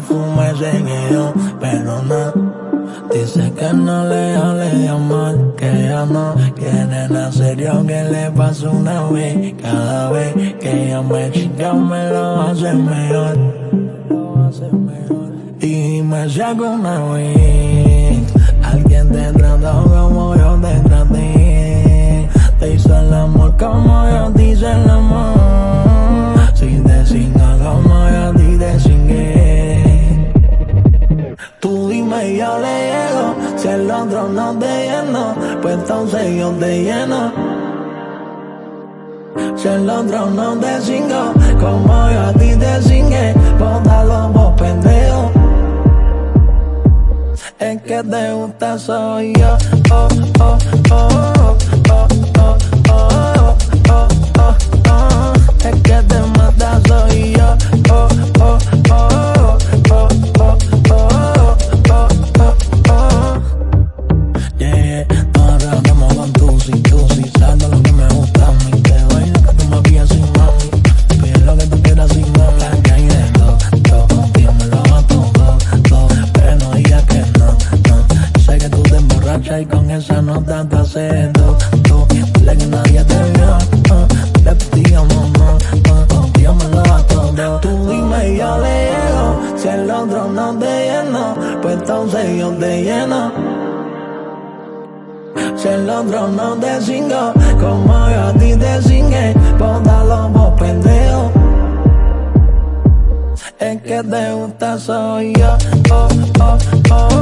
me yo, pero no. Dice que no le hable amor, que ella no quiere en serio que le pasa una vez. Cada vez que ella me chica me lo hace mejor. Y me saca una vez. Alguien te trató como yo te Yo le llego. Si el otro no te lleno, pues entonces yo te lleno. Si el otro no te singo, como yo a ti te singué, bótalo vos pendejo. Es que te gusta soy yo, oh, oh, oh, Yeah, ahora andamos con tu si, tu si, sabes lo que me gusta a mí. Te doy lo que tú me pides sin mami, pide lo que tú quieras sin mami. La hay de todo, todo, dímelo a pero no digas que no, no. Sé que tú te emborrachas y con esa nota te haces todo, todo. Dile que nadie te vio, uh, le pedíamos no, uh, dímelo a todo. Tú dime y yo le llego, si el otro no te llena, pues entonces yo te lleno. Si el otro no te cingo, como yo a ti te cingué, bótalo vos pendejo. Es que te gusta soy yo, oh, oh, oh.